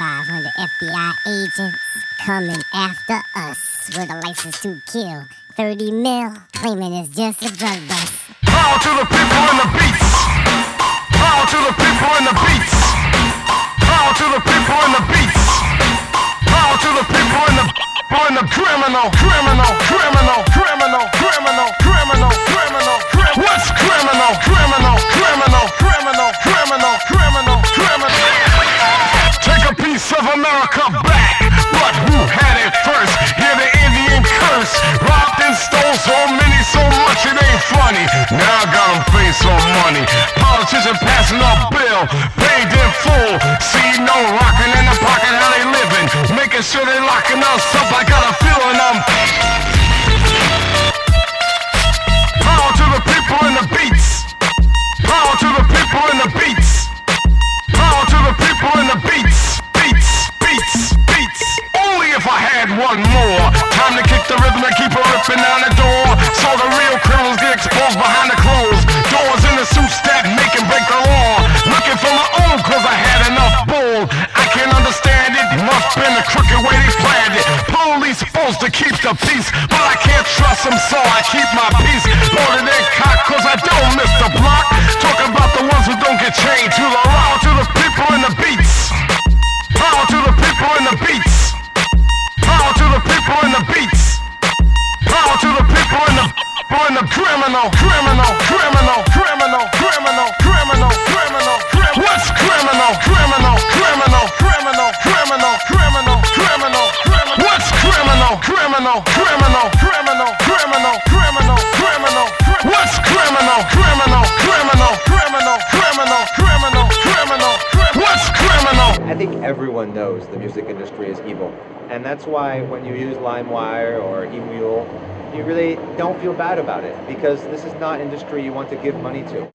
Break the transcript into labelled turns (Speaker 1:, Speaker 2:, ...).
Speaker 1: 500 FBI agents coming after us with a license to kill. 30 mil, claiming it's just a drug bust.
Speaker 2: Power to the people in the beats. Power to the people in the beats. Power to the people in the beats. Power to the people in the in the criminal, criminal, criminal, paid in full. See no rocking in the pocket, how they living, making sure they locking us up. I got a feeling to peace. But I can't trust them so I keep my peace. Loaded in cock cause I don't miss the block. Talk about the ones who don't get chained to the route to the people in the beats. Power to the people in the beats. Power to the people in the beats. Power to the people in the in the criminal, criminal, criminal, criminal, criminal, criminal, criminal. Criminal, criminal, criminal, criminal, criminal, criminal. What's criminal? Criminal, criminal, criminal, criminal, criminal, criminal. What's criminal?
Speaker 3: I think everyone knows the music industry is evil. And that's why when you use LimeWire or eMule, you really don't feel bad about it because this is not industry you want to give money to.